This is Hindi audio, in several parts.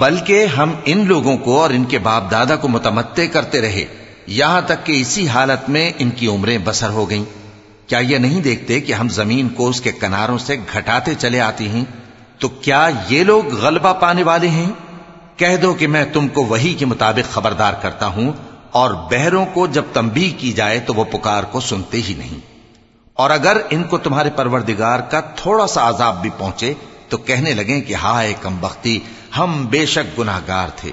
बल्कि हम इन लोगों को और इनके बाप दादा को मुतमत्ते करते रहे यहां तक कि इसी हालत में इनकी उम्रें बसर हो गईं। क्या ये नहीं देखते कि हम जमीन को उसके किनारों से घटाते चले आती हैं तो क्या ये लोग गलबा पाने वाले हैं कह दो कि मैं तुमको वही के मुताबिक खबरदार करता हूं और बहरों को जब तंबी की जाए तो वो पुकार को सुनते ही नहीं और अगर इनको तुम्हारे परवरदिगार का थोड़ा सा आजाब भी पहुंचे तो कहने लगे कि हाय कम बख्ती हम बेशक गुनाहगार थे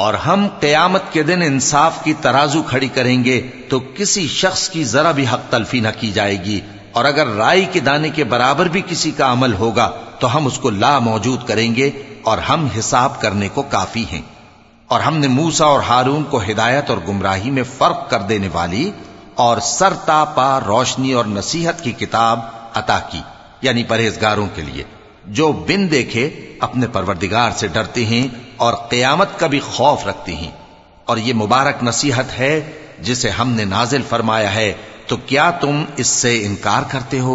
और हम कयामत के दिन इंसाफ की तराजू खड़ी करेंगे तो किसी शख्स की जरा भी हक तलफी न की जाएगी और अगर राई के दाने के बराबर भी किसी का अमल होगा तो हम उसको ला मौजूद करेंगे और हम हिसाब करने को काफ़ी हैं। और हमने मूसा और हारून को हिदायत और गुमराही में फ़र्क कर देने वाली और सरतापा, रोशनी और नसीहत की किताब अता की, यानी परहेजगारों के लिए, जो बिन देखे अपने परवरदिगार से डरते हैं और कयामत का भी खौफ रखते हैं। और ये मुबारक नसीहत है, जिसे हमने नाजिल फरमाया है तो क्या तुम इससे इनकार करते हो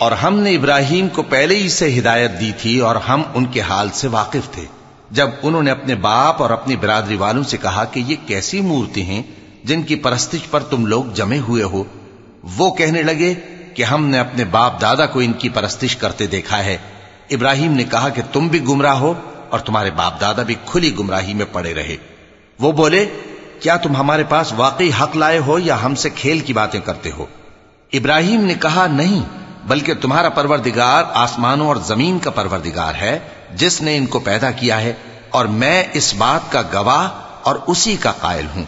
और हमने इब्राहिम को पहले ही से हिदायत दी थी और हम उनके हाल से वाकिफ थे जब उन्होंने अपने बाप और अपनी बिरादरी वालों से कहा कि ये कैसी मूर्ति हैं जिनकी परस्तिश पर तुम लोग जमे हुए हो वो कहने लगे कि हमने अपने बाप दादा को इनकी परस्तिश करते देखा है। इब्राहिम ने कहा कि तुम भी गुमराह हो और तुम्हारे बाप दादा भी खुली गुमराही में पड़े रहे। वो बोले, क्या तुम हमारे पास वाकई हक लाए हो या हमसे खेल की बातें करते हो? इब्राहिम ने कहा, नहीं, बल्कि तुम्हारा परवरदिगार आसमानों और ज़मीन का परवरदिगार है, जिसने इनको पैदा किया है, और मैं इस बात का गवाह और उसी का कायल हूँ।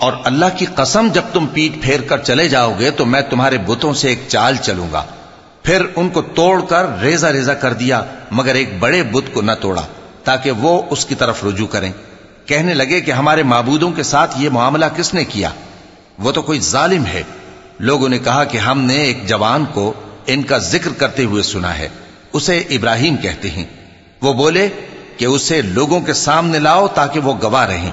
और अल्लाह की कसम जब तुम पीठ फेर कर चले जाओगे तो मैं तुम्हारे बुतों से एक चाल चलूंगा फिर उनको तोड़कर रेजा रेजा कर दिया मगर एक बड़े बुत को न तोड़ा ताकि वो उसकी तरफ रुजू करें कहने लगे कि हमारे माबूदों के साथ ये मामला किसने किया वो तो कोई जालिम है लोगों ने कहा कि हमने एक जवान को इनका जिक्र करते हुए सुना है उसे इब्राहिम कहते हैं वो बोले कि उसे लोगों के सामने लाओ ताकि वो गवाह रहें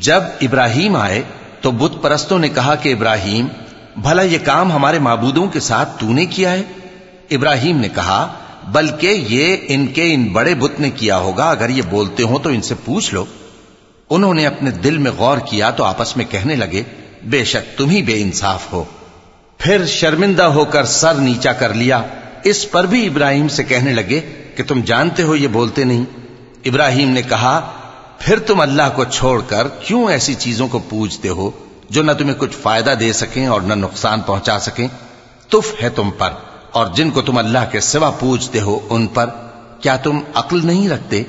जब इब्राहिम आए तो बुत परस्तों ने कहा कि इब्राहिम, भला ये काम हमारे माबूदों के साथ तूने किया है? इब्राहिम ने कहा, बल्कि ये इनके इन बड़े बुत ने किया होगा, अगर ये बोलते हो तो इनसे पूछ लो। उन्होंने अपने दिल में गौर किया तो आपस में कहने लगे, बेशक तुम ही बेइंसाफ हो। फिर शर्मिंदा होकर सर नीचा कर लिया। इस पर भी इब्राहिम से कहने लगे कि तुम जानते हो ये बोलते नहीं। इब्राहिम ने कहा फिर तुम अल्लाह को छोड़कर क्यों ऐसी चीज़ों को पूजते हो, जो न तुम्हें कुछ फ़ायदा दे सकें और न नुकसान पहुँचा सकें? तुफ है तुम पर, और जिनको तुम अल्लाह के सिवा पूजते हो, उन पर क्या तुम अक्ल नहीं रखते?